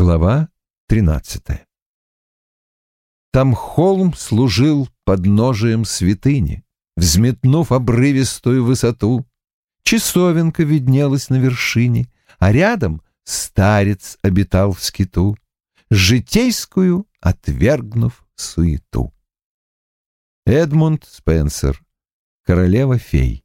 Глава тринадцатая. Там холм служил подножием святыни, взметнув обрывистую высоту. Часовенка виднелась на вершине, а рядом старец обитал в скиту, житейскую отвергнув суету. Эдмунд Спенсер, королева фей.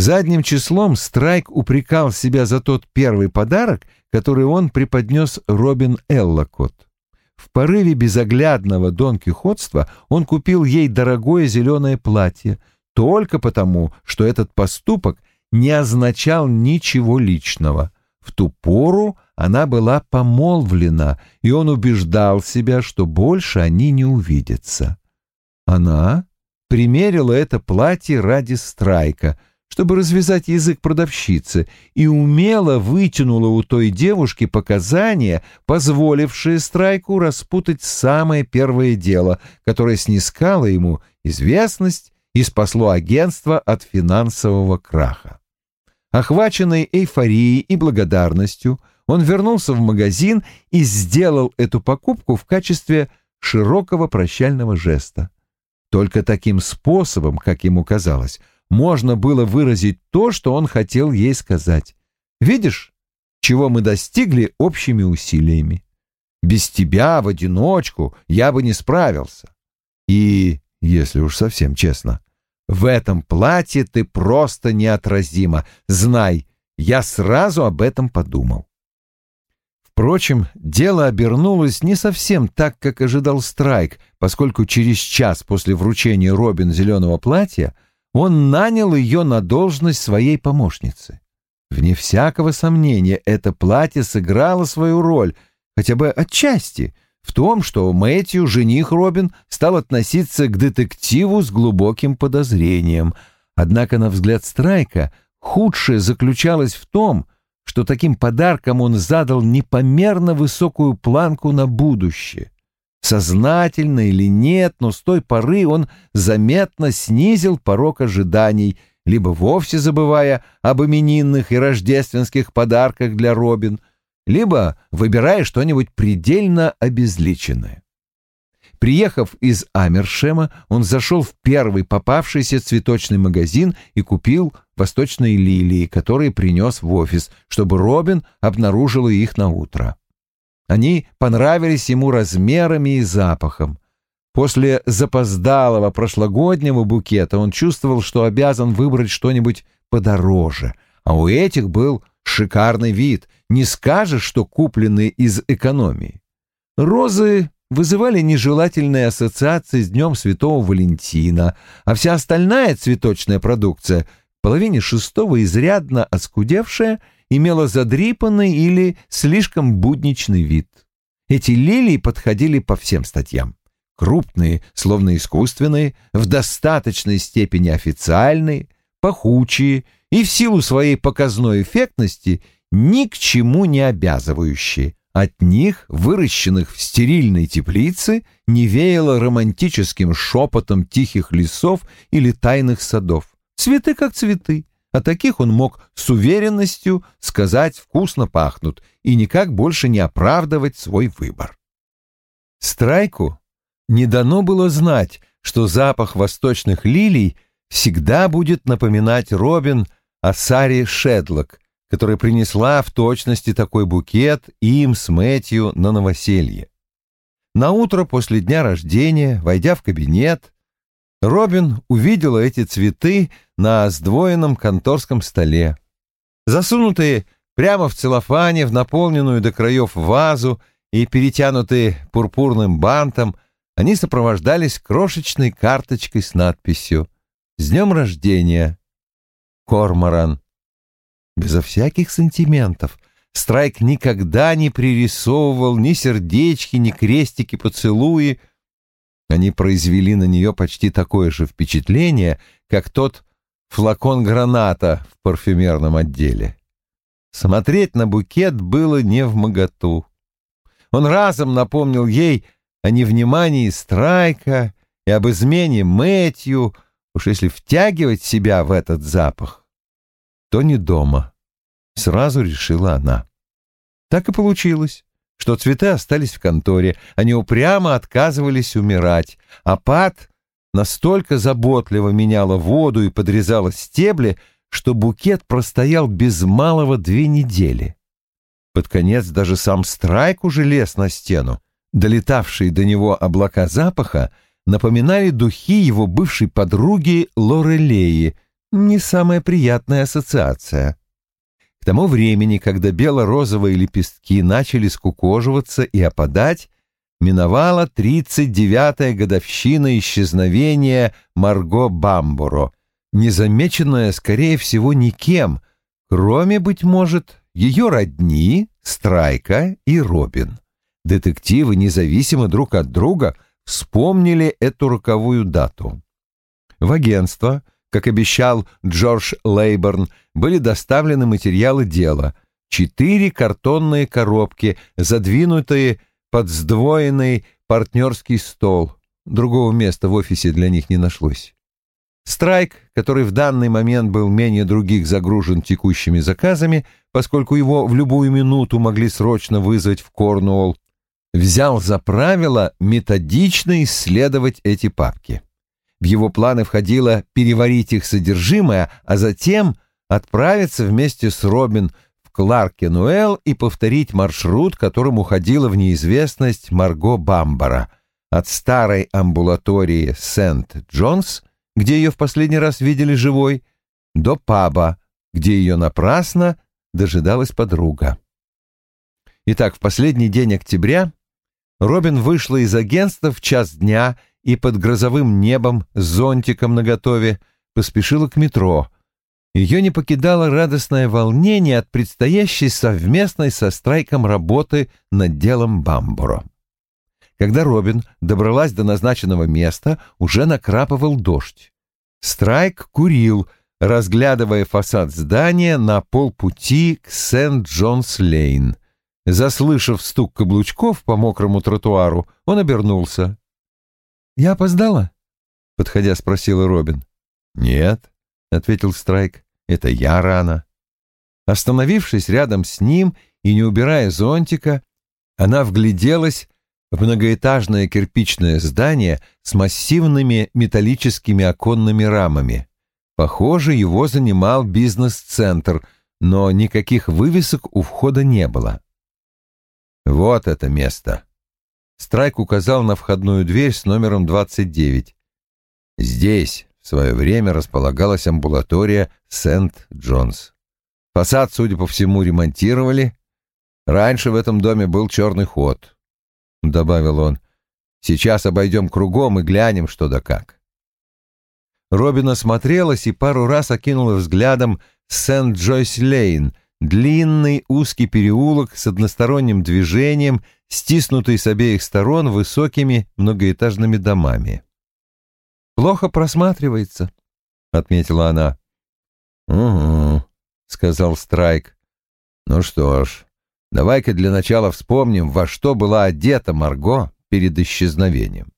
Задним числом Страйк упрекал себя за тот первый подарок, который он преподнес Робин Эллокот. В порыве безоглядного донкихотства он купил ей дорогое зеленое платье, только потому, что этот поступок не означал ничего личного. В ту пору она была помолвлена, и он убеждал себя, что больше они не увидятся. Она примерила это платье ради страйка — чтобы развязать язык продавщицы, и умело вытянула у той девушки показания, позволившие Страйку распутать самое первое дело, которое снискало ему известность и спасло агентство от финансового краха. Охваченный эйфорией и благодарностью, он вернулся в магазин и сделал эту покупку в качестве широкого прощального жеста. Только таким способом, как ему казалось, можно было выразить то, что он хотел ей сказать. «Видишь, чего мы достигли общими усилиями? Без тебя в одиночку я бы не справился. И, если уж совсем честно, в этом платье ты просто неотразима. Знай, я сразу об этом подумал». Впрочем, дело обернулось не совсем так, как ожидал Страйк, поскольку через час после вручения Робин зеленого платья — он нанял ее на должность своей помощницы. Вне всякого сомнения, это платье сыграло свою роль, хотя бы отчасти, в том, что Мэтью, жених Робин, стал относиться к детективу с глубоким подозрением. Однако, на взгляд Страйка, худшее заключалось в том, что таким подарком он задал непомерно высокую планку на будущее. Сознательно или нет, но с той поры он заметно снизил порог ожиданий, либо вовсе забывая об именинных и рождественских подарках для Робин, либо выбирая что-нибудь предельно обезличенное. Приехав из Амершема, он зашел в первый попавшийся цветочный магазин и купил восточные лилии, которые принес в офис, чтобы Робин обнаружила их на утро. Они понравились ему размерами и запахом. После запоздалого прошлогоднего букета он чувствовал, что обязан выбрать что-нибудь подороже, а у этих был шикарный вид, не скажешь, что куплены из экономии. Розы вызывали нежелательные ассоциации с Днем Святого Валентина, а вся остальная цветочная продукция, половине шестого изрядно оскудевшая, имела задрипанный или слишком будничный вид. Эти лилии подходили по всем статьям. Крупные, словно искусственные, в достаточной степени официальные, пахучие и в силу своей показной эффектности ни к чему не обязывающие. От них, выращенных в стерильной теплице, не веяло романтическим шепотом тихих лесов или тайных садов. Цветы как цветы, о таких он мог с уверенностью сказать «вкусно пахнут» и никак больше не оправдывать свой выбор. Страйку не дано было знать, что запах восточных лилий всегда будет напоминать Робин о Саре Шедлок, которая принесла в точности такой букет им с Мэтью на новоселье. На утро после дня рождения, войдя в кабинет, Робин увидела эти цветы на сдвоенном конторском столе. Засунутые прямо в целлофане, в наполненную до краев вазу и перетянутые пурпурным бантом, они сопровождались крошечной карточкой с надписью «С днем рождения! Корморан!» Безо всяких сантиментов Страйк никогда не пририсовывал ни сердечки, ни крестики поцелуи, они произвели на нее почти такое же впечатление, как тот флакон граната в парфюмерном отделе. Смотреть на букет было не в моготу. Он разом напомнил ей о невнимании Страйка и об измене Мэтью, уж если втягивать себя в этот запах, то не дома, сразу решила она. Так и получилось, что цветы остались в конторе, они упрямо отказывались умирать, а Пат настолько заботливо меняла воду и подрезала стебли, что букет простоял без малого две недели. Под конец даже сам Страйк уже лез на стену. Долетавшие до него облака запаха напоминали духи его бывшей подруги Лорелеи. Не самая приятная ассоциация. К тому времени, когда бело-розовые лепестки начали скукоживаться и опадать, миновала 39-я годовщина исчезновения Марго Бамборо, незамеченная, скорее всего, никем, кроме, быть может, ее родни, Страйка и Робин. Детективы, независимо друг от друга, вспомнили эту роковую дату. В агентство, как обещал Джордж Лейборн, были доставлены материалы дела. Четыре картонные коробки, задвинутые под сдвоенный партнерский стол. Другого места в офисе для них не нашлось. Страйк, который в данный момент был менее других загружен текущими заказами, поскольку его в любую минуту могли срочно вызвать в Корнуолл, взял за правило методично исследовать эти папки. В его планы входило переварить их содержимое, а затем отправиться вместе с Робин в Кларкенуэлл и повторить маршрут, которым уходила в неизвестность Марго Бамбара от старой амбулатории Сент-Джонс – где ее в последний раз видели живой, до паба, где ее напрасно дожидалась подруга. Итак, в последний день октября Робин вышла из агентства в час дня и под грозовым небом с зонтиком наготове поспешила к метро. Ее не покидало радостное волнение от предстоящей совместной со страйком работы над делом Бамбуро. Когда Робин добралась до назначенного места, уже накрапывал дождь. Страйк курил, разглядывая фасад здания на полпути к Сент-Джонс-Лейн. Заслышав стук каблучков по мокрому тротуару, он обернулся. «Я опоздала?» — подходя спросила Робин. «Нет», — ответил Страйк, — «это я рано». Остановившись рядом с ним и не убирая зонтика, она вгляделась в многоэтажное кирпичное здание с массивными металлическими оконными рамами. Похоже, его занимал бизнес-центр, но никаких вывесок у входа не было. «Вот это место!» Страйк указал на входную дверь с номером 29. Здесь в свое время располагалась амбулатория Сент-Джонс. Фасад, судя по всему, ремонтировали. Раньше в этом доме был черный ход. — добавил он. «Сейчас обойдем кругом и глянем, что да как». Робин осмотрелась и пару раз окинула взглядом Сент-Джойс-Лейн, длинный узкий переулок с односторонним движением, стиснутый с обеих сторон высокими многоэтажными домами. «Плохо просматривается», — отметила она. «Угу», — сказал Страйк. «Ну что ж, Давай-ка для начала вспомним, во что была одета Марго перед исчезновением.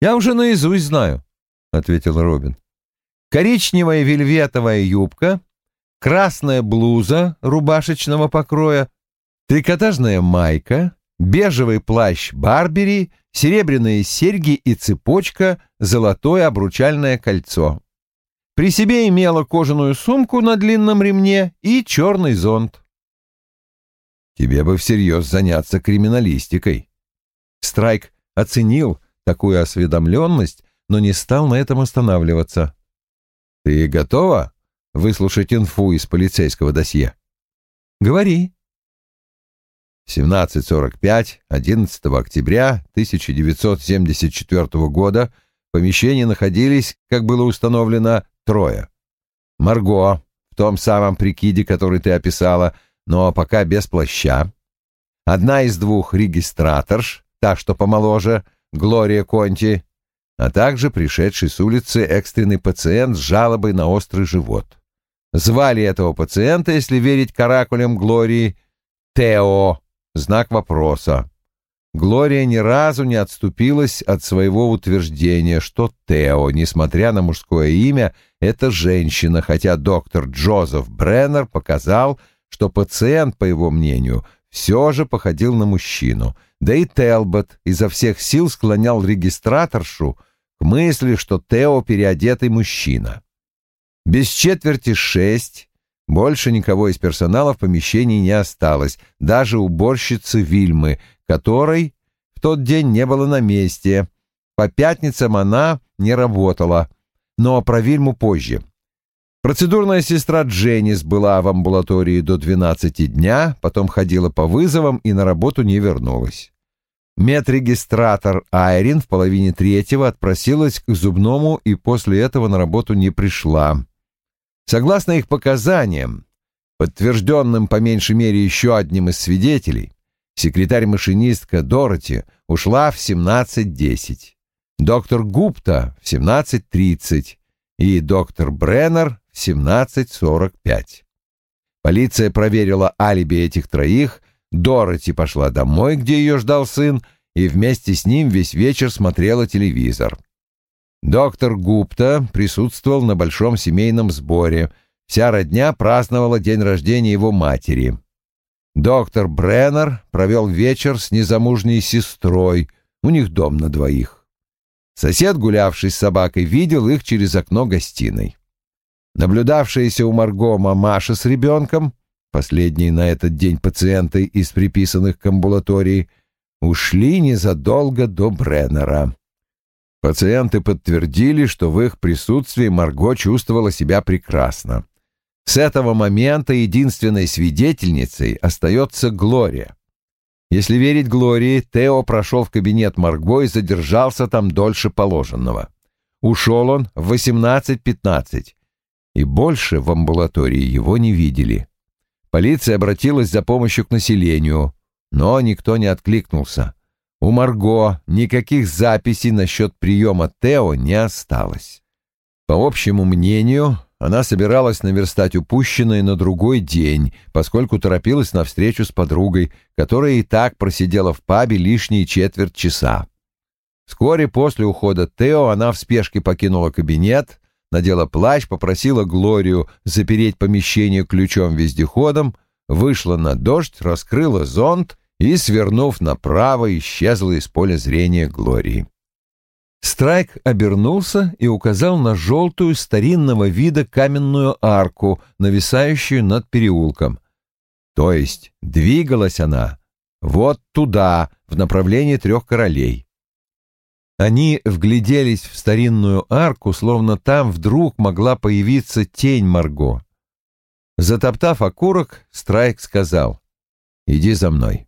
«Я уже наизусть знаю», — ответил Робин. «Коричневая вельветовая юбка, красная блуза рубашечного покроя, трикотажная майка, бежевый плащ Барбери, серебряные серьги и цепочка, золотое обручальное кольцо. При себе имела кожаную сумку на длинном ремне и черный зонт. Тебе бы всерьез заняться криминалистикой. Страйк оценил такую осведомленность, но не стал на этом останавливаться. Ты готова выслушать инфу из полицейского досье? Говори. 17.45, 11 октября 1974 года в помещении находились, как было установлено, трое. Марго, в том самом прикиде, который ты описала, — но пока без плаща. Одна из двух регистраторш, та, что помоложе, Глория Конти, а также пришедший с улицы экстренный пациент с жалобой на острый живот. Звали этого пациента, если верить каракулям Глории, Тео, знак вопроса. Глория ни разу не отступилась от своего утверждения, что Тео, несмотря на мужское имя, это женщина, хотя доктор Джозеф Бреннер показал, что пациент, по его мнению, все же походил на мужчину, да и Телбот изо всех сил склонял регистраторшу к мысли, что Тео переодетый мужчина. Без четверти шесть больше никого из персонала в помещении не осталось, даже уборщицы Вильмы, которой в тот день не было на месте. По пятницам она не работала, но про Вильму позже. Процедурная сестра Дженнис была в амбулатории до 12 дня, потом ходила по вызовам и на работу не вернулась. Медрегистратор Айрин в половине третьего отпросилась к зубному и после этого на работу не пришла. Согласно их показаниям, подтвержденным по меньшей мере еще одним из свидетелей, секретарь-машинистка Дороти ушла в 17.10, доктор Гупта в 17.30 и доктор Бреннер 17.45. Полиция проверила алиби этих троих, Дороти пошла домой, где ее ждал сын, и вместе с ним весь вечер смотрела телевизор. Доктор Гупта присутствовал на большом семейном сборе. Вся родня праздновала день рождения его матери. Доктор Бреннер провел вечер с незамужней сестрой, у них дом на двоих. Сосед, гулявший с собакой, видел их через окно гостиной. Наблюдавшаяся у Марго мамаша с ребенком, последние на этот день пациенты из приписанных к амбулатории, ушли незадолго до Бреннера. Пациенты подтвердили, что в их присутствии Марго чувствовала себя прекрасно. С этого момента единственной свидетельницей остается Глория. Если верить Глории, Тео прошел в кабинет Марго и задержался там дольше положенного. Ушел он в 18.15, и больше в амбулатории его не видели. Полиция обратилась за помощью к населению, но никто не откликнулся. У Марго никаких записей насчет приема Тео не осталось. По общему мнению, она собиралась наверстать упущенное на другой день, поскольку торопилась на встречу с подругой, которая и так просидела в пабе лишние четверть часа. Вскоре после ухода Тео она в спешке покинула кабинет, надела плащ, попросила Глорию запереть помещение ключом-вездеходом, вышла на дождь, раскрыла зонт и, свернув направо, исчезла из поля зрения Глории. Страйк обернулся и указал на желтую старинного вида каменную арку, нависающую над переулком. То есть двигалась она вот туда, в направлении трех королей. Они вгляделись в старинную арку, словно там вдруг могла появиться тень Марго. Затоптав окурок, Страйк сказал «Иди за мной».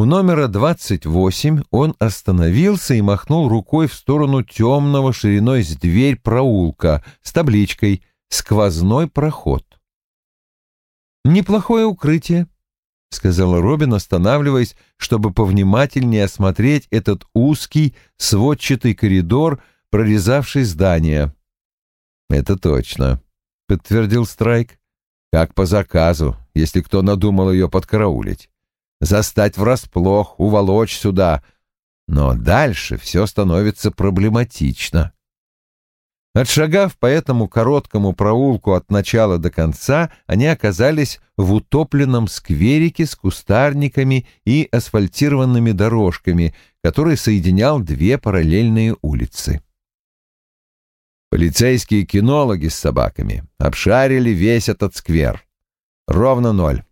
У номера 28 он остановился и махнул рукой в сторону темного шириной с дверь проулка с табличкой «Сквозной проход». «Неплохое укрытие», — сказала Робин, останавливаясь, чтобы повнимательнее осмотреть этот узкий сводчатый коридор, прорезавший здание. «Это точно», — подтвердил Страйк. «Как по заказу, если кто надумал ее подкараулить. Застать врасплох, уволочь сюда. Но дальше все становится проблематично». Отшагав по этому короткому проулку от начала до конца, они оказались в утопленном скверике с кустарниками и асфальтированными дорожками, который соединял две параллельные улицы. Полицейские кинологи с собаками обшарили весь этот сквер. Ровно ноль.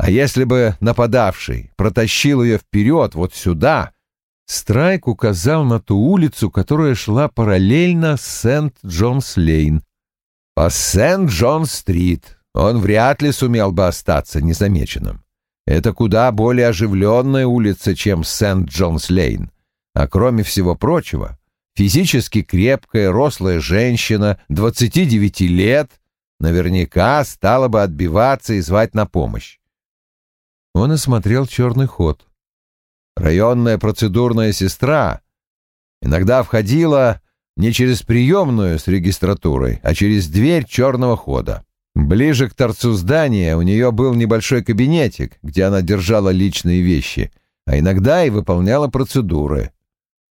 А если бы нападавший протащил ее вперед вот сюда, Страйк указал на ту улицу, которая шла параллельно Сент-Джонс-Лейн. По Сент-Джон-Стрит он вряд ли сумел бы остаться незамеченным. Это куда более оживленная улица, чем Сент-Джонс-Лейн. А кроме всего прочего, физически крепкая, рослая женщина, 29 лет, наверняка стала бы отбиваться и звать на помощь. Он осмотрел черный ход районная процедурная сестра, иногда входила не через приемную с регистратурой, а через дверь черного хода. Ближе к торцу здания у нее был небольшой кабинетик, где она держала личные вещи, а иногда и выполняла процедуры.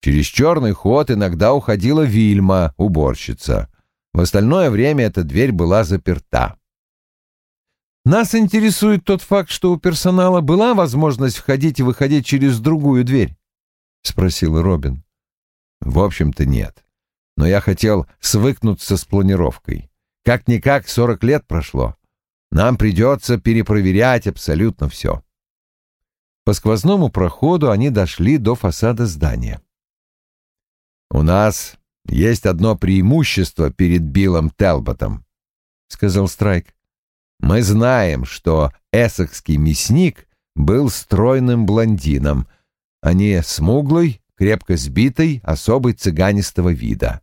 Через черный ход иногда уходила Вильма, уборщица. В остальное время эта дверь была заперта. Нас интересует тот факт, что у персонала была возможность входить и выходить через другую дверь, — спросил Робин. В общем-то, нет. Но я хотел свыкнуться с планировкой. Как-никак сорок лет прошло. Нам придется перепроверять абсолютно все. По сквозному проходу они дошли до фасада здания. «У нас есть одно преимущество перед Биллом Телботом», — сказал Страйк. «Мы знаем, что эссекский мясник был стройным блондином, а не смуглый, крепко сбитый, особый цыганистого вида.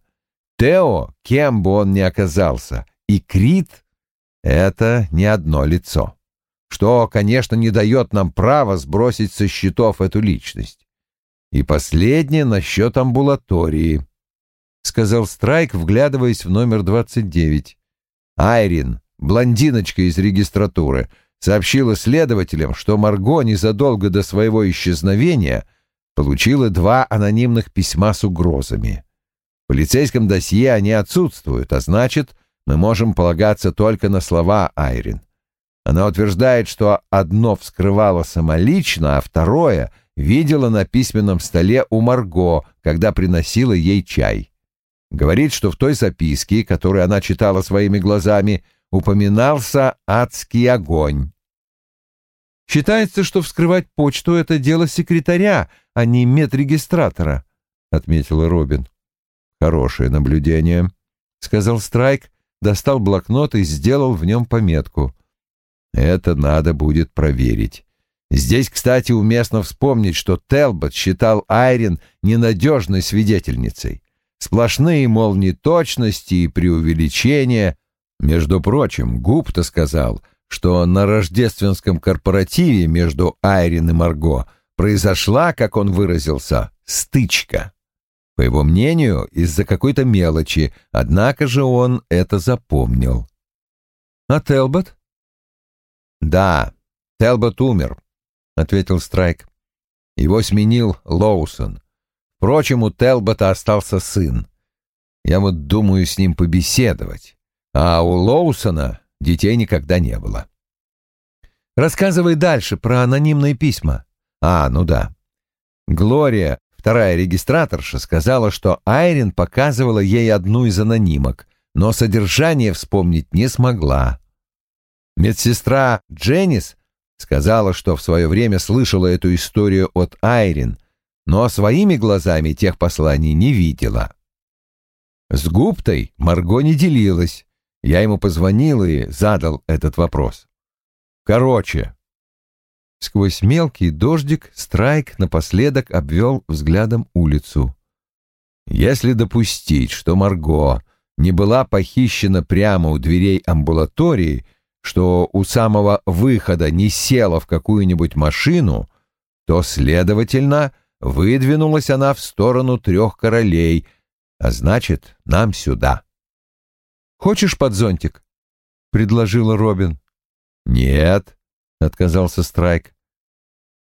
Тео, кем бы он ни оказался, и Крит — это не одно лицо, что, конечно, не дает нам права сбросить со счетов эту личность. И последнее насчет амбулатории, — сказал Страйк, вглядываясь в номер 29. Айрин, блондиночка из регистратуры, сообщила следователям, что Марго незадолго до своего исчезновения получила два анонимных письма с угрозами. В полицейском досье они отсутствуют, а значит, мы можем полагаться только на слова Айрин. Она утверждает, что одно вскрывала самолично, а второе видела на письменном столе у Марго, когда приносила ей чай. Говорит, что в той записке, которую она читала своими глазами, упоминался адский огонь. Считается, что вскрывать почту — это дело секретаря, а не медрегистратора, — отметила Робин. Хорошее наблюдение, — сказал Страйк, достал блокнот и сделал в нем пометку. Это надо будет проверить. Здесь, кстати, уместно вспомнить, что Телбот считал Айрин ненадежной свидетельницей. Сплошные, мол, неточности и преувеличения. Между прочим, Гупта сказал, что на рождественском корпоративе между Айрин и Марго произошла, как он выразился, стычка. По его мнению, из-за какой-то мелочи, однако же он это запомнил. «А Телбот?» «Да, Телбот умер», — ответил Страйк. Его сменил Лоусон. Впрочем, у Телбота остался сын. Я вот думаю с ним побеседовать. А у Лоусона детей никогда не было. Рассказывай дальше про анонимные письма. А, ну да. Глория Вторая регистраторша сказала, что Айрин показывала ей одну из анонимок, но содержание вспомнить не смогла. Медсестра Дженнис сказала, что в свое время слышала эту историю от Айрин, но своими глазами тех посланий не видела. С Гуптой Марго не делилась. Я ему позвонил и задал этот вопрос. Короче, Сквозь мелкий дождик Страйк напоследок обвел взглядом улицу. Если допустить, что Марго не была похищена прямо у дверей амбулатории, что у самого выхода не села в какую-нибудь машину, то, следовательно, выдвинулась она в сторону трех королей, а значит, нам сюда. «Хочешь под зонтик?» — предложила Робин. «Нет», — отказался Страйк.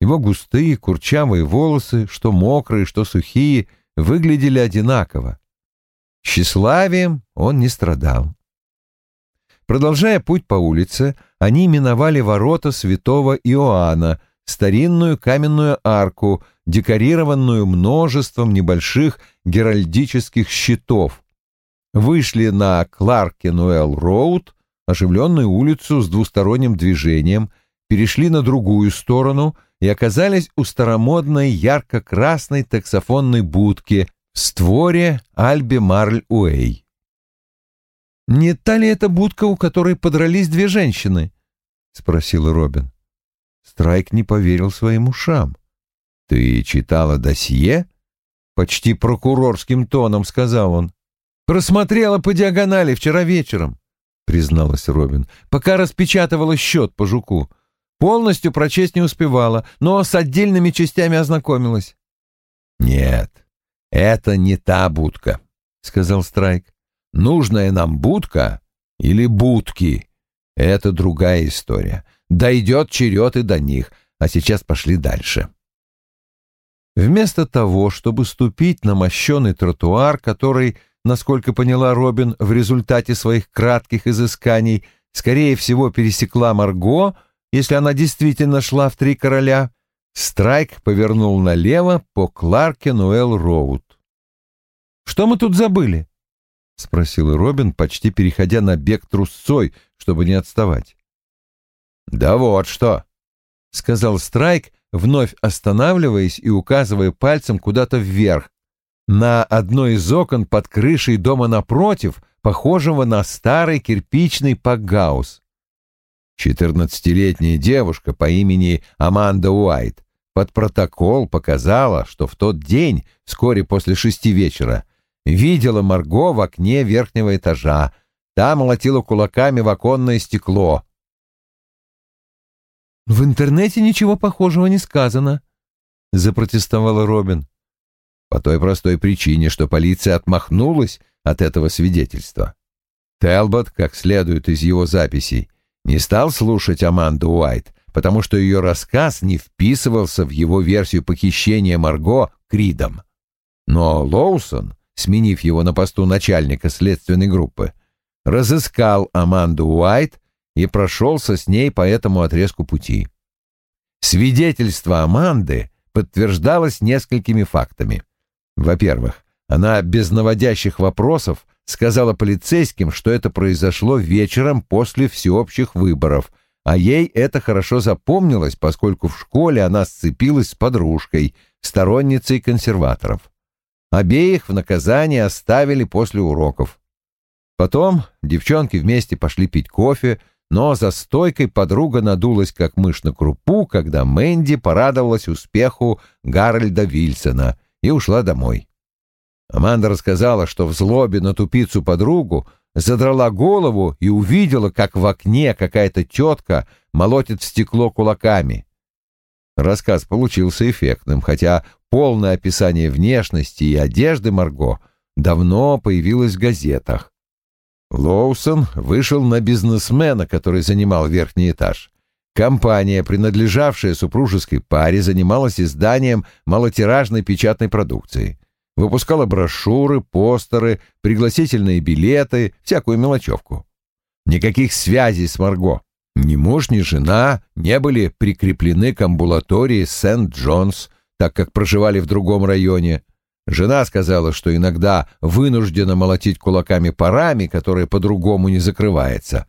Его густые курчавые волосы, что мокрые, что сухие, выглядели одинаково. Тщеславием он не страдал. Продолжая путь по улице, они миновали ворота святого Иоанна, старинную каменную арку, декорированную множеством небольших геральдических щитов. Вышли на Кларкенуэлл-Роуд, оживленную улицу с двусторонним движением — перешли на другую сторону и оказались у старомодной ярко-красной таксофонной будки в створе Альби Марль-Уэй. «Не та ли это будка, у которой подрались две женщины?» — спросил Робин. Страйк не поверил своим ушам. «Ты читала досье?» — почти прокурорским тоном сказал он. «Просмотрела по диагонали вчера вечером», — призналась Робин, «пока распечатывала счет по жуку. Полностью прочесть не успевала, но с отдельными частями ознакомилась. «Нет, это не та будка», — сказал Страйк. «Нужная нам будка или будки — это другая история. Дойдет черед и до них, а сейчас пошли дальше». Вместо того, чтобы ступить на мощеный тротуар, который, насколько поняла Робин, в результате своих кратких изысканий скорее всего, пересекла Марго, если она действительно шла в «Три короля», Страйк повернул налево по Кларке Нуэлл Роуд. «Что мы тут забыли?» — спросил Робин, почти переходя на бег трусцой, чтобы не отставать. «Да вот что!» — сказал Страйк, вновь останавливаясь и указывая пальцем куда-то вверх, на одно из окон под крышей дома напротив, похожего на старый кирпичный пакгаус. Четырнадцатилетняя девушка по имени Аманда Уайт под протокол показала, что в тот день, вскоре после шести вечера, видела Марго в окне верхнего этажа. Та молотила кулаками в оконное стекло. «В интернете ничего похожего не сказано», — запротестовала Робин. По той простой причине, что полиция отмахнулась от этого свидетельства. Телбот, как следует из его записей, не стал слушать Аманду Уайт, потому что ее рассказ не вписывался в его версию похищения Марго Кридом. Но Лоусон, сменив его на посту начальника следственной группы, разыскал Аманду Уайт и прошелся с ней по этому отрезку пути. Свидетельство Аманды подтверждалось несколькими фактами. Во-первых, она без наводящих вопросов сказала полицейским, что это произошло вечером после всеобщих выборов – а ей это хорошо запомнилось, поскольку в школе она сцепилась с подружкой, сторонницей консерваторов. Обеих в наказание оставили после уроков. Потом девчонки вместе пошли пить кофе, но за стойкой подруга надулась, как мышь на крупу, когда Мэнди порадовалась успеху Гарольда Вильсона и ушла домой. Аманда рассказала, что в злобе на тупицу подругу задрала голову и увидела, как в окне какая-то тетка молотит в стекло кулаками. Рассказ получился эффектным, хотя полное описание внешности и одежды Марго давно появилось в газетах. Лоусон вышел на бизнесмена, который занимал верхний этаж. Компания, принадлежавшая супружеской паре, занималась изданием малотиражной печатной продукции выпускала брошюры, постеры, пригласительные билеты, всякую мелочевку. Никаких связей с Марго. Ни муж, ни жена не были прикреплены к амбулатории Сент-Джонс, так как проживали в другом районе. Жена сказала, что иногда вынуждена молотить кулаками парами, которая по-другому не закрывается.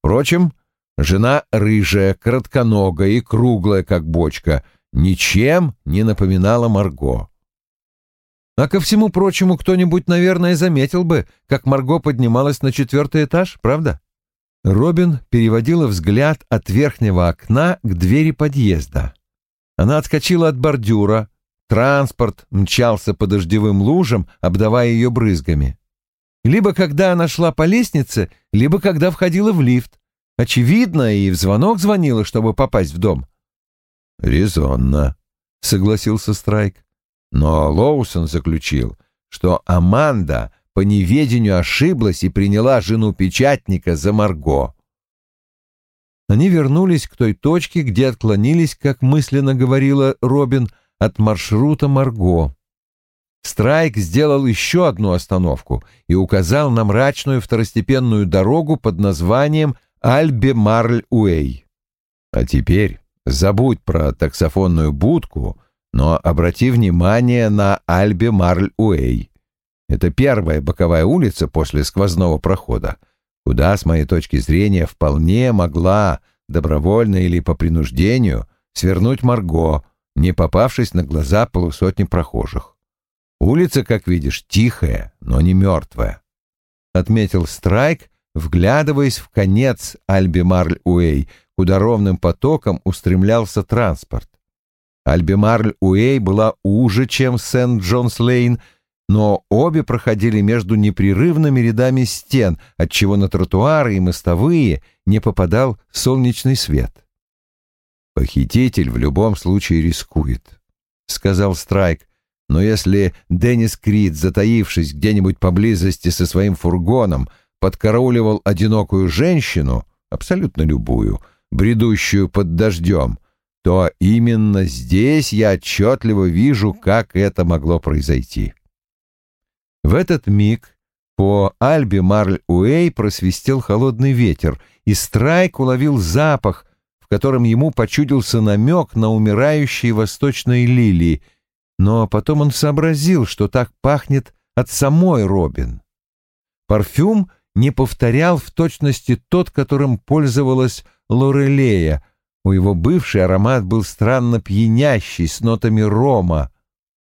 Впрочем, жена рыжая, коротконогая и круглая, как бочка, ничем не напоминала Марго. А ко всему прочему, кто-нибудь, наверное, заметил бы, как Марго поднималась на четвертый этаж, правда? Робин переводила взгляд от верхнего окна к двери подъезда. Она отскочила от бордюра. Транспорт мчался по дождевым лужам, обдавая ее брызгами. Либо когда она шла по лестнице, либо когда входила в лифт. Очевидно, и в звонок звонила, чтобы попасть в дом. «Резонно», — согласился Страйк. Но Лоусон заключил, что Аманда по неведению ошиблась и приняла жену печатника за Марго. Они вернулись к той точке, где отклонились, как мысленно говорила Робин, от маршрута Марго. Страйк сделал еще одну остановку и указал на мрачную второстепенную дорогу под названием Альбе-Марль-Уэй. А теперь забудь про таксофонную будку но обрати внимание на Альбе Марль-Уэй. Это первая боковая улица после сквозного прохода, куда, с моей точки зрения, вполне могла, добровольно или по принуждению, свернуть Марго, не попавшись на глаза полусотни прохожих. Улица, как видишь, тихая, но не мертвая. Отметил Страйк, вглядываясь в конец Альбемарль-Уэй, куда ровным потоком устремлялся транспорт. Альбемарль-Уэй была уже, чем Сент-Джонс-Лейн, но обе проходили между непрерывными рядами стен, отчего на тротуары и мостовые не попадал солнечный свет. «Похититель в любом случае рискует», — сказал Страйк, «но если Деннис Крид, затаившись где-нибудь поблизости со своим фургоном, подкарауливал одинокую женщину, абсолютно любую, бредущую под дождем, то именно здесь я отчетливо вижу, как это могло произойти. В этот миг По Альбе Марль-Уэй просвистел холодный ветер, и Страйк уловил запах, в котором ему почудился намек на умирающие восточные лилии, но потом он сообразил, что так пахнет от самой Робин. Парфюм не повторял в точности тот, которым пользовалась Лорелея. У его бывший аромат был странно пьянящий, с нотами рома.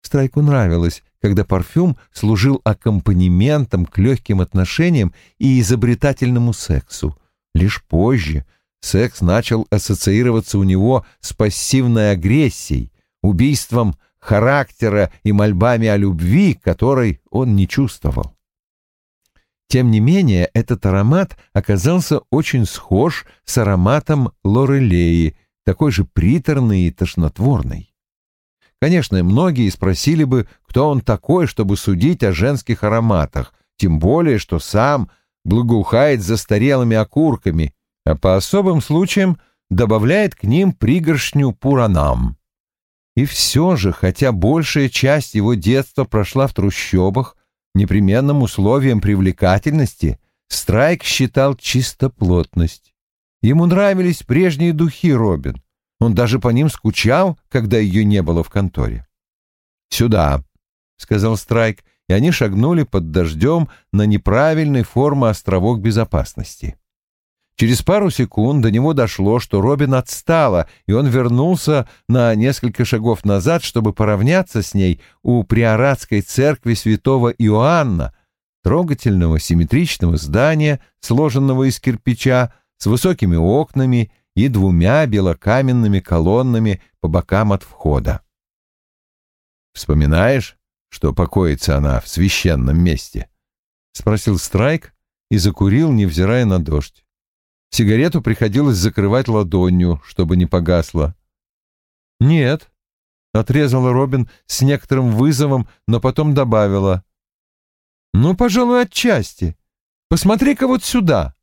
Страйку нравилось, когда парфюм служил аккомпанементом к легким отношениям и изобретательному сексу. Лишь позже секс начал ассоциироваться у него с пассивной агрессией, убийством характера и мольбами о любви, которой он не чувствовал. Тем не менее, этот аромат оказался очень схож с ароматом лорелеи, такой же приторный и тошнотворный. Конечно, многие спросили бы, кто он такой, чтобы судить о женских ароматах, тем более, что сам благоухает застарелыми окурками, а по особым случаям добавляет к ним пригоршню пуранам. И все же, хотя большая часть его детства прошла в трущобах, Непременным условием привлекательности Страйк считал чистоплотность. Ему нравились прежние духи Робин. Он даже по ним скучал, когда ее не было в конторе. «Сюда», — сказал Страйк, и они шагнули под дождем на неправильной формы островок безопасности. Через пару секунд до него дошло, что Робин отстала, и он вернулся на несколько шагов назад, чтобы поравняться с ней у приоратской церкви святого Иоанна, трогательного симметричного здания, сложенного из кирпича, с высокими окнами и двумя белокаменными колоннами по бокам от входа. «Вспоминаешь, что покоится она в священном месте?» — спросил Страйк и закурил, невзирая на дождь. Сигарету приходилось закрывать ладонью, чтобы не погасло. «Нет», — отрезала Робин с некоторым вызовом, но потом добавила. «Ну, пожалуй, отчасти. Посмотри-ка вот сюда».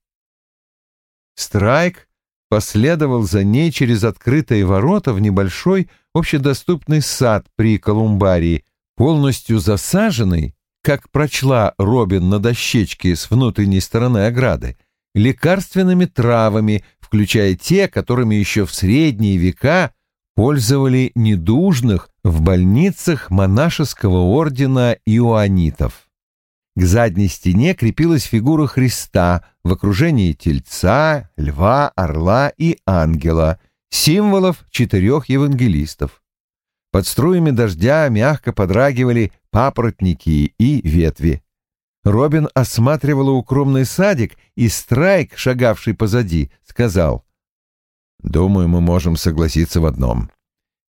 Страйк последовал за ней через открытые ворота в небольшой общедоступный сад при Колумбарии, полностью засаженный, как прочла Робин на дощечке с внутренней стороны ограды, лекарственными травами, включая те, которыми еще в средние века пользовали недужных в больницах монашеского ордена иоанитов. К задней стене крепилась фигура Христа в окружении тельца, льва, орла и ангела, символов четырех евангелистов. Под струями дождя мягко подрагивали папоротники и ветви. Робин осматривала укромный садик, и Страйк, шагавший позади, сказал, «Думаю, мы можем согласиться в одном.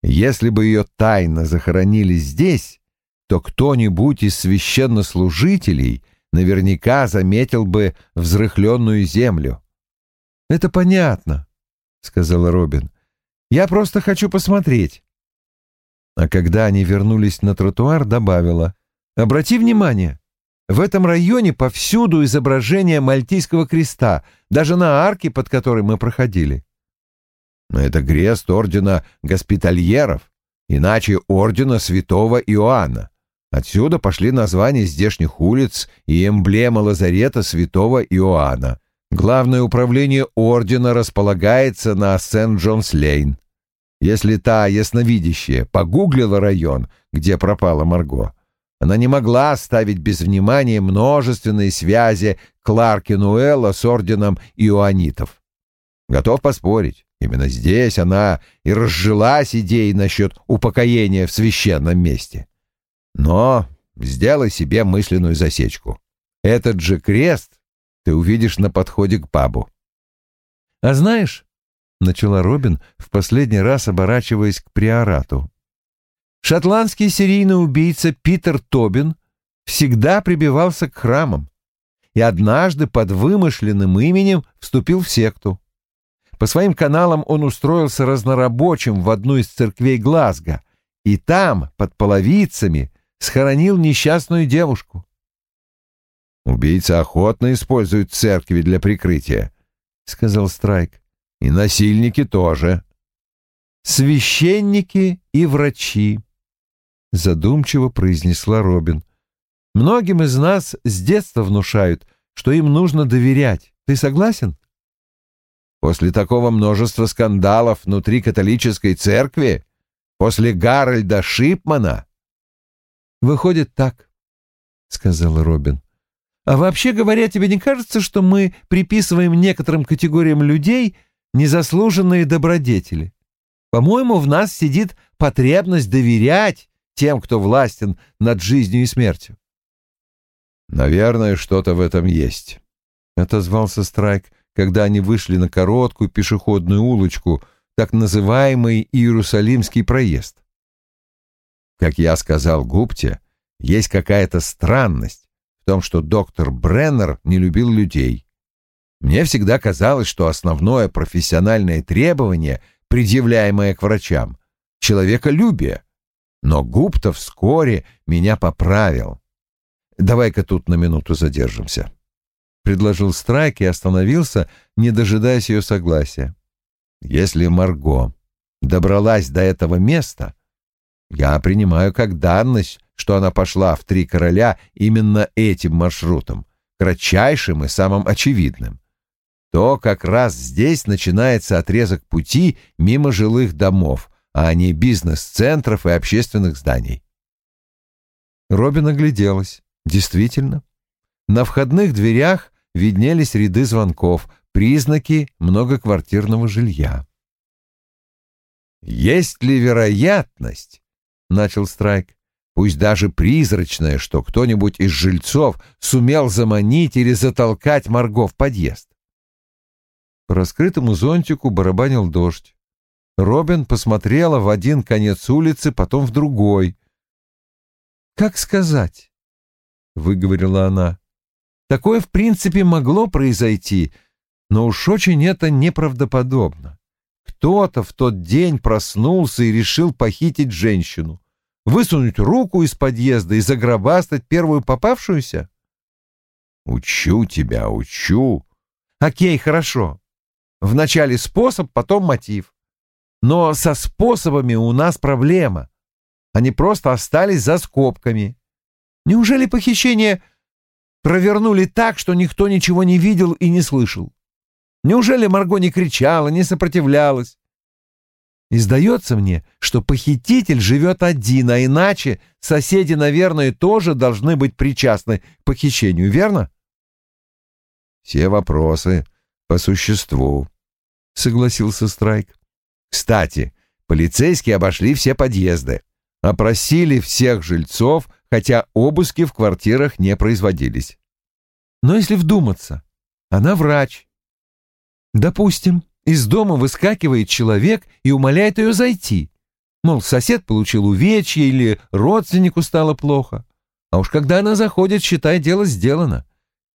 Если бы ее тайно захоронили здесь, то кто-нибудь из священнослужителей наверняка заметил бы взрыхленную землю». «Это понятно», — сказала Робин. «Я просто хочу посмотреть». А когда они вернулись на тротуар, добавила, «Обрати внимание, в этом районе повсюду изображение Мальтийского креста, даже на арке, под которой мы проходили. Но это крест ордена госпитальеров, иначе ордена святого Иоанна. Отсюда пошли названия здешних улиц и эмблема лазарета святого Иоанна. Главное управление ордена располагается на Сент-Джонс-Лейн. Если та ясновидящая погуглила район, где пропала Марго, она не могла оставить без внимания множественные связи Кларки-Нуэлла с орденом иоанитов. Готов поспорить, именно здесь она и разжилась идеей насчет упокоения в священном месте. Но сделай себе мысленную засечку. Этот же крест ты увидишь на подходе к пабу. — А знаешь, — начала Робин, в последний раз оборачиваясь к приорату, Шотландский серийный убийца Питер Тобин всегда прибивался к храмам и однажды под вымышленным именем вступил в секту. По своим каналам он устроился разнорабочим в одну из церквей Глазго и там, под половицами, схоронил несчастную девушку. «Убийца охотно использует церкви для прикрытия», — сказал Страйк. «И насильники тоже». «Священники и врачи», задумчиво произнесла Робин. Многим из нас с детства внушают, что им нужно доверять. Ты согласен? После такого множества скандалов внутри католической церкви, после Гарольда Шипмана. Выходит так, сказал Робин. А вообще говоря, тебе не кажется, что мы приписываем некоторым категориям людей незаслуженные добродетели? По-моему, в нас сидит потребность доверять тем, кто властен над жизнью и смертью. «Наверное, что-то в этом есть», — отозвался Страйк, когда они вышли на короткую пешеходную улочку, так называемый Иерусалимский проезд. Как я сказал Гупте, есть какая-то странность в том, что доктор Бреннер не любил людей. Мне всегда казалось, что основное профессиональное требование, предъявляемое к врачам, — человеколюбие. Но Гупта вскоре меня поправил. Давай-ка тут на минуту задержимся. Предложил Страйк и остановился, не дожидаясь ее согласия. Если Марго добралась до этого места, я принимаю как данность, что она пошла в «Три короля» именно этим маршрутом, кратчайшим и самым очевидным. То как раз здесь начинается отрезок пути мимо жилых домов, а не бизнес-центров и общественных зданий. Робин огляделась. Действительно, на входных дверях виднелись ряды звонков, признаки многоквартирного жилья. «Есть ли вероятность, — начал Страйк, — пусть даже призрачная, что кто-нибудь из жильцов сумел заманить или затолкать Марго в подъезд?» По раскрытому зонтику барабанил дождь. Робин посмотрела в один конец улицы, потом в другой. «Как сказать?» — выговорила она. «Такое, в принципе, могло произойти, но уж очень это неправдоподобно. Кто-то в тот день проснулся и решил похитить женщину, высунуть руку из подъезда и загробастать первую попавшуюся?» «Учу тебя, учу». «Окей, хорошо. Вначале способ, потом мотив. Но со способами у нас проблема. Они просто остались за скобками. Неужели похищение провернули так, что никто ничего не видел и не слышал? Неужели Марго не кричала, не сопротивлялась? И сдается мне, что похититель живет один, а иначе соседи, наверное, тоже должны быть причастны к похищению, верно? Все вопросы по существу, — согласился Страйк. Кстати, полицейские обошли все подъезды, опросили всех жильцов хотя обыски в квартирах не производились. Но если вдуматься, она врач. Допустим, из дома выскакивает человек и умоляет ее зайти. Мол, сосед получил увечье или родственнику стало плохо. А уж когда она заходит, считай, дело сделано.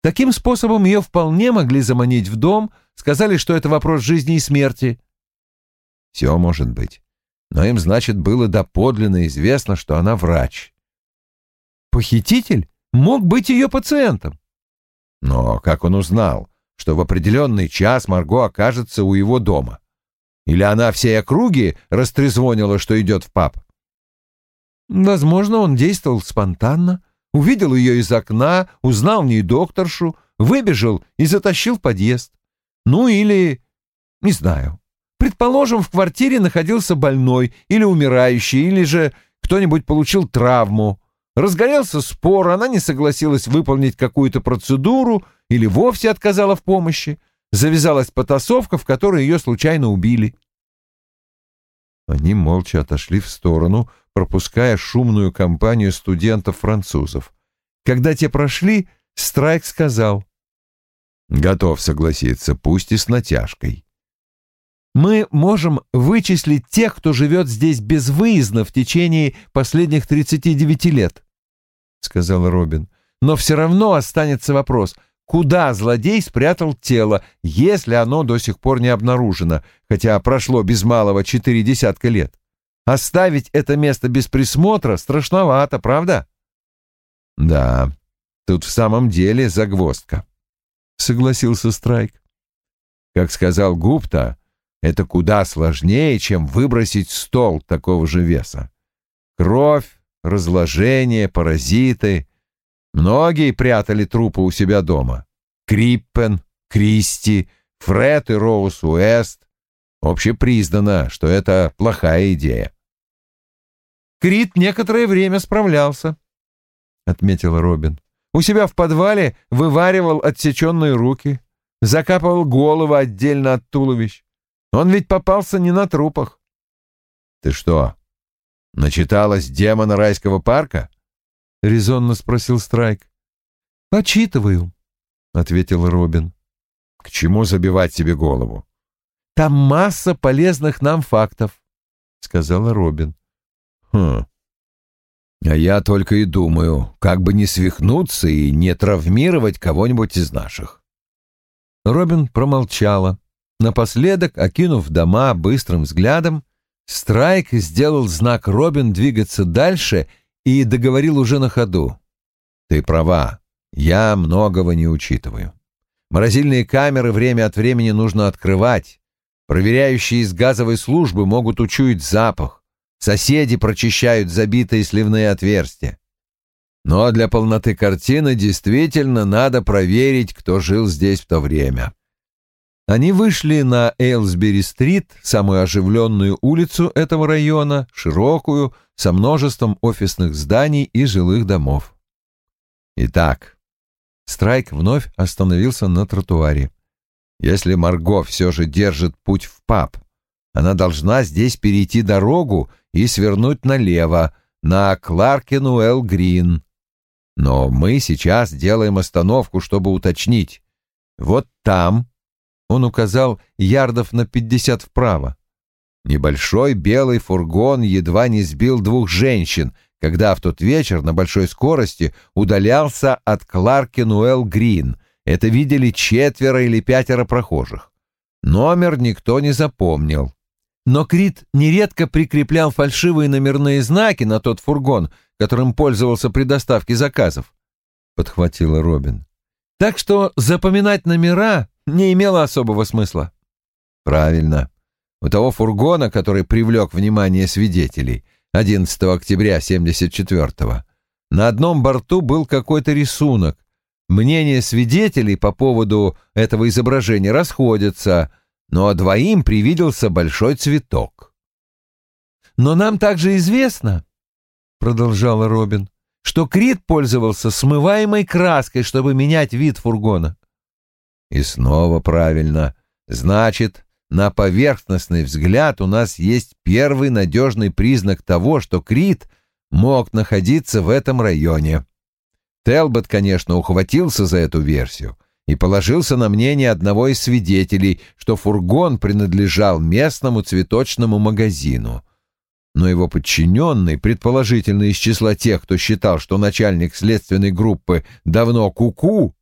Таким способом ее вполне могли заманить в дом, сказали, что это вопрос жизни и смерти. Все может быть. Но им, значит, было доподлинно известно, что она врач. Похититель мог быть ее пациентом. Но как он узнал, что в определенный час Марго окажется у его дома? Или она всей округе растрезвонила, что идет в паб? Возможно, он действовал спонтанно, увидел ее из окна, узнал в ней докторшу, выбежал и затащил в подъезд. Ну или... не знаю. Предположим, в квартире находился больной или умирающий, или же кто-нибудь получил травму, Разгорелся спор, она не согласилась выполнить какую-то процедуру или вовсе отказала в помощи. Завязалась потасовка, в которой ее случайно убили. Они молча отошли в сторону, пропуская шумную компанию студентов-французов. Когда те прошли, Страйк сказал. «Готов согласиться, пусть и с натяжкой». Мы можем вычислить тех, кто живет здесь безвыездно в течение последних 39 лет, — сказал Робин. Но все равно останется вопрос, куда злодей спрятал тело, если оно до сих пор не обнаружено, хотя прошло без малого четыре десятка лет. Оставить это место без присмотра страшновато, правда? — Да, тут в самом деле загвоздка, — согласился Страйк. Как сказал Гупта, это куда сложнее, чем выбросить стол такого же веса. Кровь, разложение, паразиты. Многие прятали трупы у себя дома. Криппен, Кристи, Фред и Роуз Уэст. Общепризнано, что это плохая идея. Крит некоторое время справлялся, — отметил Робин. У себя в подвале вываривал отсеченные руки, закапывал головы отдельно от туловищ. Он ведь попался не на трупах. — Ты что, начиталась демона райского парка? — резонно спросил Страйк. — Почитываю, — ответил Робин. — К чему забивать себе голову? — Там масса полезных нам фактов, — сказала Робин. — Хм. А я только и думаю, как бы не свихнуться и не травмировать кого-нибудь из наших. Робин промолчала. Напоследок, окинув дома быстрым взглядом, Страйк сделал знак Робин двигаться дальше и договорил уже на ходу. «Ты права, я многого не учитываю. Морозильные камеры время от времени нужно открывать. Проверяющие из газовой службы могут учуять запах. Соседи прочищают забитые сливные отверстия. Но для полноты картины действительно надо проверить, кто жил здесь в то время. Они вышли на Эйлсбери-стрит, самую оживленную улицу этого района, широкую, со множеством офисных зданий и жилых домов. Итак, Страйк вновь остановился на тротуаре. Если Марго все же держит путь в паб, она должна здесь перейти дорогу и свернуть налево, на Кларкенуэлл Грин. Но мы сейчас делаем остановку, чтобы уточнить. Вот там он указал ярдов на пятьдесят вправо. Небольшой белый фургон едва не сбил двух женщин, когда в тот вечер на большой скорости удалялся от Кларкенуэлл Грин. Это видели четверо или пятеро прохожих. Номер никто не запомнил. Но Крит нередко прикреплял фальшивые номерные знаки на тот фургон, которым пользовался при доставке заказов, — подхватила Робин. Так что запоминать номера не имело особого смысла. Правильно. У того фургона, который привлек внимание свидетелей 11 октября 74-го, на одном борту был какой-то рисунок. Мнения свидетелей по поводу этого изображения расходятся, но двоим привиделся большой цветок. «Но нам также известно», — продолжала Робин, — «что Крит пользовался смываемой краской, чтобы менять вид фургона. И снова правильно. Значит, на поверхностный взгляд у нас есть первый надежный признак того, что Крит мог находиться в этом районе. Телбот, конечно, ухватился за эту версию и положился на мнение одного из свидетелей, что фургон принадлежал местному цветочному магазину. Но его подчиненный, предположительно из числа тех, кто считал, что начальник следственной группы давно куку, -ку,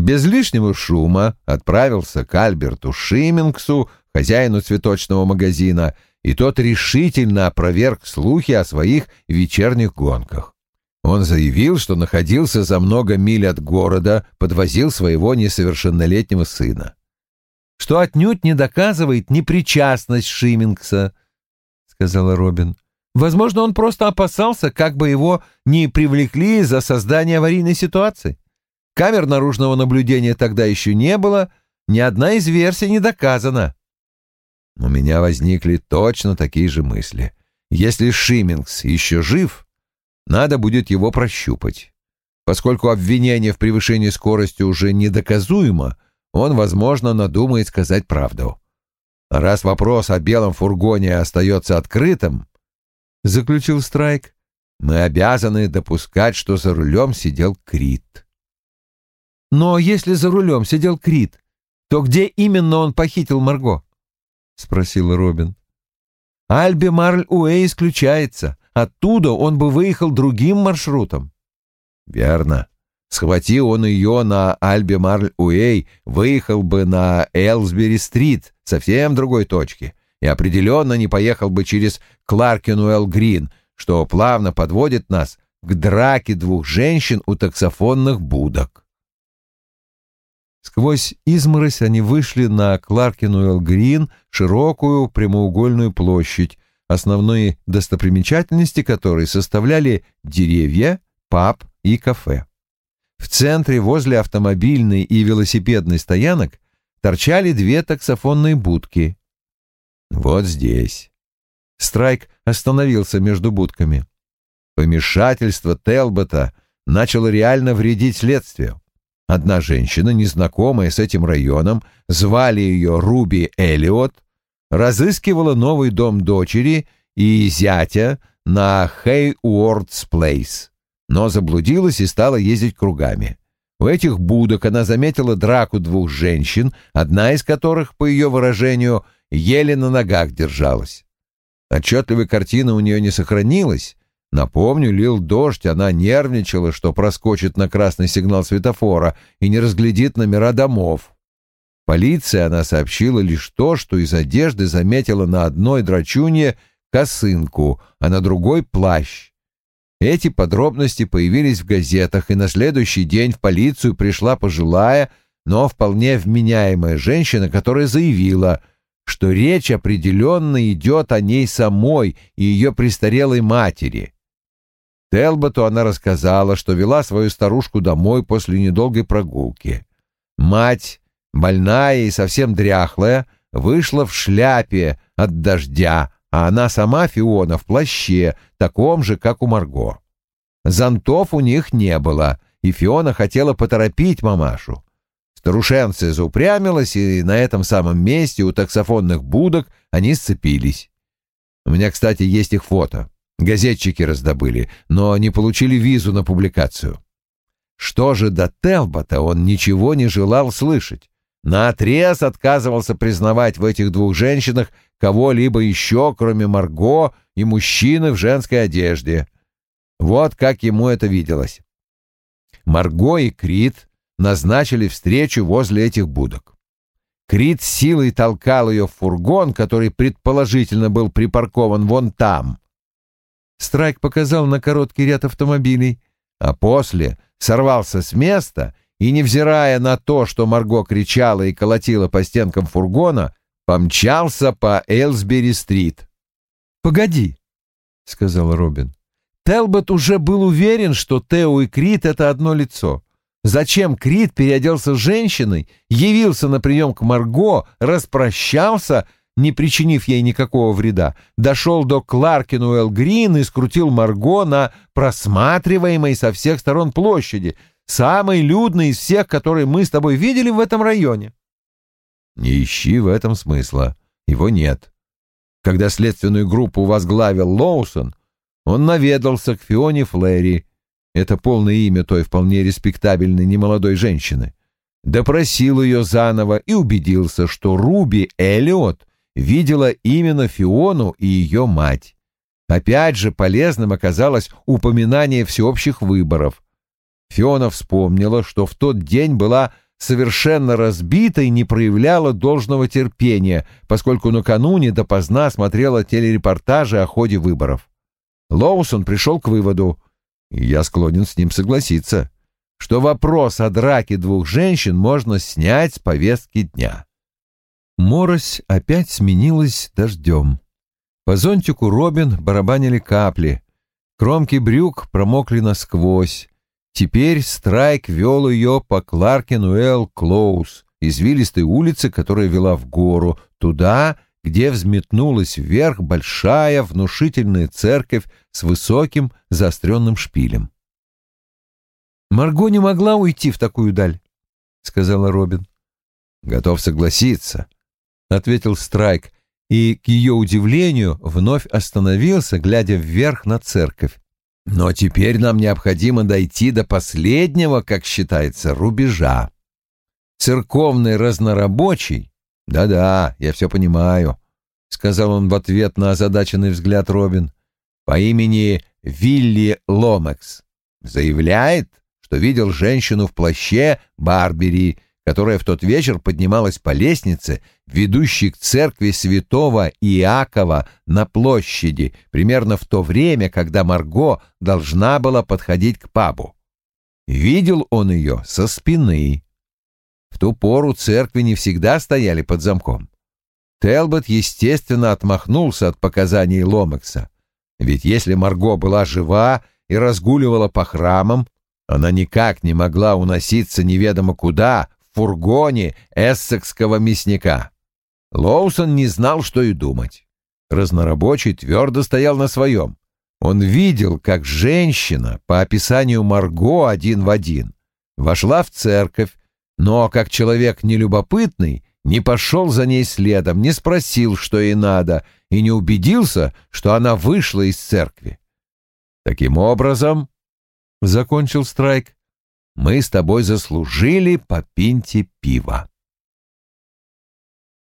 без лишнего шума отправился к Альберту Шимингсу, хозяину цветочного магазина, и тот решительно опроверг слухи о своих вечерних гонках. Он заявил, что находился за много миль от города, подвозил своего несовершеннолетнего сына. «Что отнюдь не доказывает непричастность Шимингса», — сказала Робин. «Возможно, он просто опасался, как бы его не привлекли за создание аварийной ситуации. Камер наружного наблюдения тогда еще не было, ни одна из версий не доказана. У меня возникли точно такие же мысли. Если Шиммингс еще жив, надо будет его прощупать. Поскольку обвинение в превышении скорости уже недоказуемо, он, возможно, надумает сказать правду. раз вопрос о белом фургоне остается открытым, — заключил Страйк, — мы обязаны допускать, что за рулем сидел Крит. Но если за рулем сидел Крит, то где именно он похитил Марго? — спросила Робин. Альби Марль Уэй исключается. Оттуда он бы выехал другим маршрутом. Верно. Схвати он ее на Альби Марль Уэй, выехал бы на Элсбери-стрит, совсем другой точке, и определенно не поехал бы через Кларкенуэлл Грин, что плавно подводит нас к драке двух женщин у таксофонных будок. Сквозь изморозь они вышли на Кларкинуэлл-Грин, широкую прямоугольную площадь, основные достопримечательности которой составляли деревья, паб и кафе. В центре, возле автомобильной и велосипедной стоянок, торчали две таксофонные будки. Вот здесь. Страйк остановился между будками. Помешательство Телбота начало реально вредить следствию. Одна женщина, незнакомая с этим районом, звали ее Руби Эллиот, разыскивала новый дом дочери и зятя на Хейуордс Плейс, но заблудилась и стала ездить кругами. У этих будок она заметила драку двух женщин, одна из которых, по ее выражению, еле на ногах держалась. Отчетливой картины у нее не сохранилось. Напомню, лил дождь, она нервничала, что проскочит на красный сигнал светофора и не разглядит номера домов. Полиция она сообщила лишь то, что из одежды заметила на одной драчунье косынку, а на другой — плащ. Эти подробности появились в газетах, и на следующий день в полицию пришла пожилая, но вполне вменяемая женщина, которая заявила, что речь определенно идет о ней самой и ее престарелой матери. Телботу она рассказала, что вела свою старушку домой после недолгой прогулки. Мать, больная и совсем дряхлая, вышла в шляпе от дождя, а она сама, Фиона, в плаще, таком же, как у Марго. Зонтов у них не было, и Фиона хотела поторопить мамашу. Старушенция заупрямилась, и на этом самом месте у таксофонных будок они сцепились. У меня, кстати, есть их фото. Газетчики раздобыли, но не получили визу на публикацию. Что же до Телбота он ничего не желал слышать. Наотрез отказывался признавать в этих двух женщинах кого-либо еще, кроме Марго и мужчины в женской одежде. Вот как ему это виделось. Марго и Крит назначили встречу возле этих будок. Крит силой толкал ее в фургон, который предположительно был припаркован вон там. Страйк показал на короткий ряд автомобилей, а после сорвался с места и, невзирая на то, что Марго кричала и колотила по стенкам фургона, помчался по Элсбери-стрит. «Погоди», — сказал Робин. Телбот уже был уверен, что Тео и Крит — это одно лицо. Зачем Крит переоделся женщиной, явился на прием к Марго, распрощался, не причинив ей никакого вреда, дошел до Кларкинуэлл Грин и скрутил Марго на просматриваемой со всех сторон площади, самой людной из всех, которые мы с тобой видели в этом районе. Не ищи в этом смысла. Его нет. Когда следственную группу возглавил Лоусон, он наведался к Фионе Флэри, это полное имя той вполне респектабельной немолодой женщины, допросил ее заново и убедился, что Руби Эллиот видела именно Фиону и ее мать. Опять же полезным оказалось упоминание всеобщих выборов. Фиона вспомнила, что в тот день была совершенно разбита и не проявляла должного терпения, поскольку накануне допоздна смотрела телерепортажи о ходе выборов. Лоусон пришел к выводу — и я склонен с ним согласиться, что вопрос о драке двух женщин можно снять с повестки дня. Морось опять сменилась дождем. По зонтику Робин барабанили капли. Кромки брюк промокли насквозь. Теперь Страйк вел ее по Кларкенуэлл Клоус, извилистой улице, которая вела в гору, туда, где взметнулась вверх большая внушительная церковь с высоким заостренным шпилем. «Марго не могла уйти в такую даль», — сказала Робин. «Готов согласиться», — ответил Страйк, и, к ее удивлению, вновь остановился, глядя вверх на церковь. «Но теперь нам необходимо дойти до последнего, как считается, рубежа. Церковный разнорабочий «Да-да, я все понимаю», — сказал он в ответ на озадаченный взгляд Робин, «по имени Вилли Ломекс. Заявляет, что видел женщину в плаще Барбери, которая в тот вечер поднималась по лестнице, ведущей к церкви святого Иакова на площади, примерно в то время, когда Марго должна была подходить к пабу. Видел он ее со спины. В ту пору церкви не всегда стояли под замком. Телбот, естественно, отмахнулся от показаний Ломекса. Ведь если Марго была жива и разгуливала по храмам, Она никак не могла уноситься неведомо куда в фургоне эссекского мясника. Лоусон не знал, что и думать. Разнорабочий твердо стоял на своем. Он видел, как женщина, по описанию Марго один в один, вошла в церковь, но, как человек нелюбопытный, не пошел за ней следом, не спросил, что ей надо, и не убедился, что она вышла из церкви. Таким образом, — закончил Страйк, — мы с тобой заслужили по пинте пива.